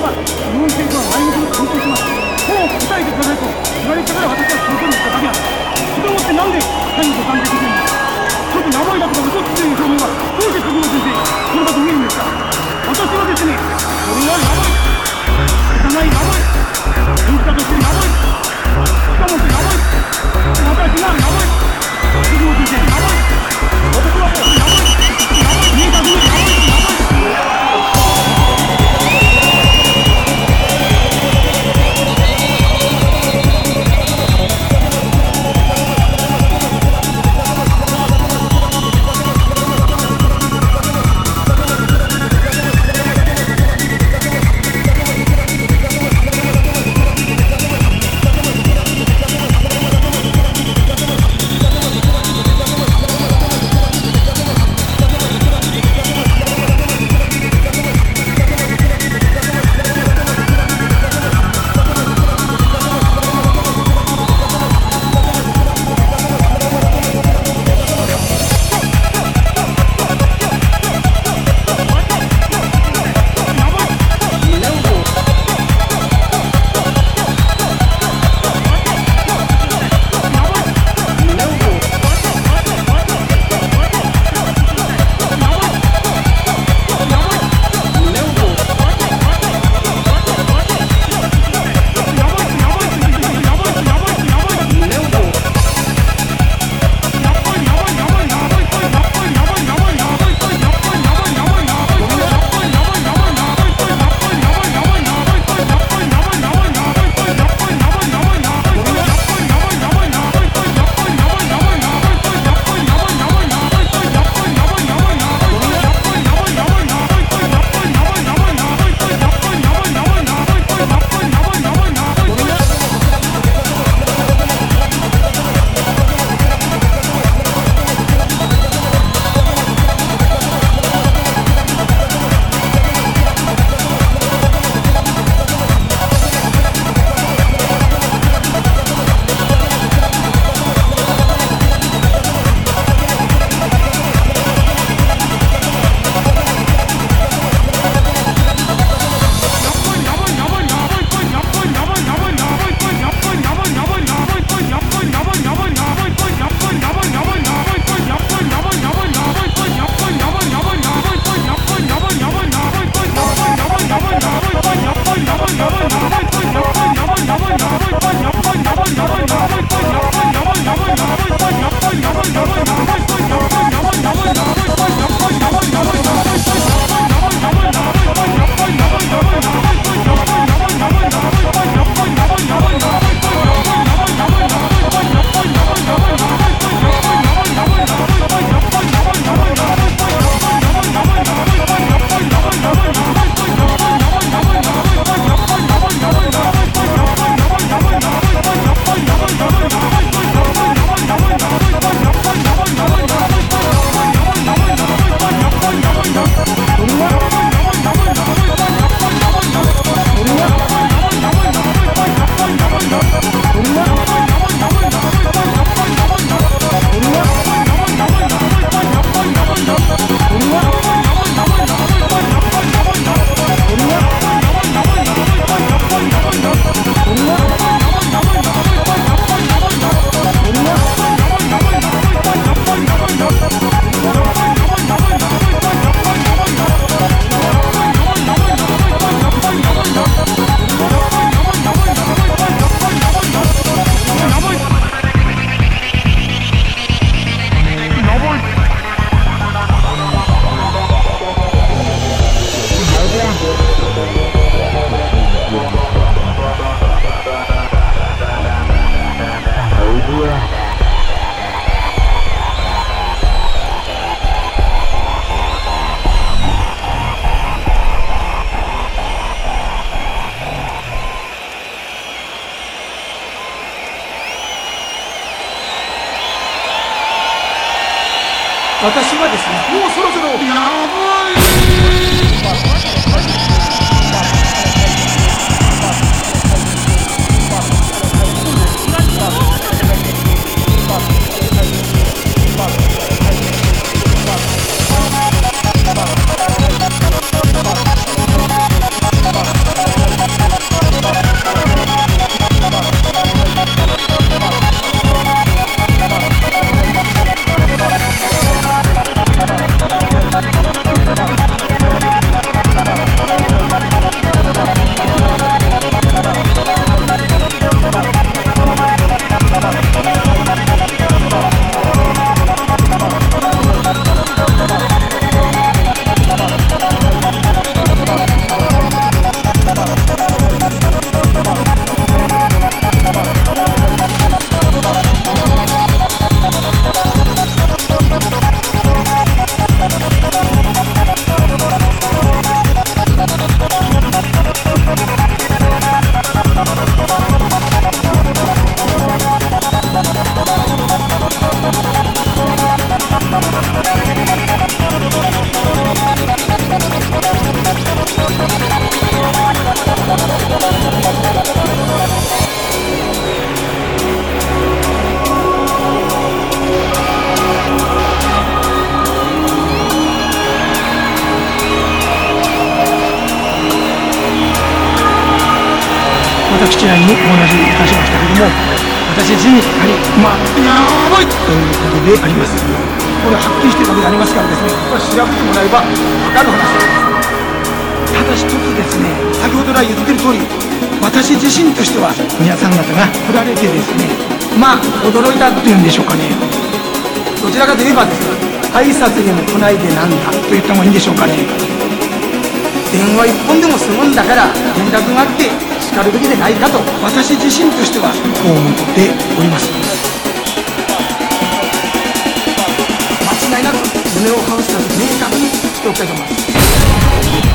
は日本政府は前向きに検討しますもう答えていかないと言われたから私はそのとおけなんですそれをってなんで何後参加できるんですちょっと名前だとか嘘ついている表明はどうして国の先生これだと見えるんですか私はですねこれはやばい行ないやばい演じたとしてやばい近本やばい私がやばい国の先生やばい私はですねもうそろそろ。や私なりにお話しいたしましたけども私自身やはりまあやばいということであります。これはっきりしてるわけでありますからですねこれ調べてもらえば分かる話です。ただ一つですね先ほど来言ってる通り私自身としては皆さん方が振られてですねまあ驚いたというんでしょうかね。どちらかといえばですね挨拶にも来ないでなんだと言った方がいいんでしょうかね。電話一本でも済むんだから連絡があってしかるべきでないかと私自身としてはこう思っております。間違いなく胸を張う人は明確にしておきたいと思います。